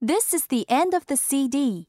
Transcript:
This is the end of the CD.